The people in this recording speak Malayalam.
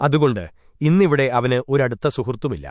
അതുകൊണ്ട് ഇന്നിവിടെ അവന് ഒരടുത്ത സുഹൃത്തുമില്ല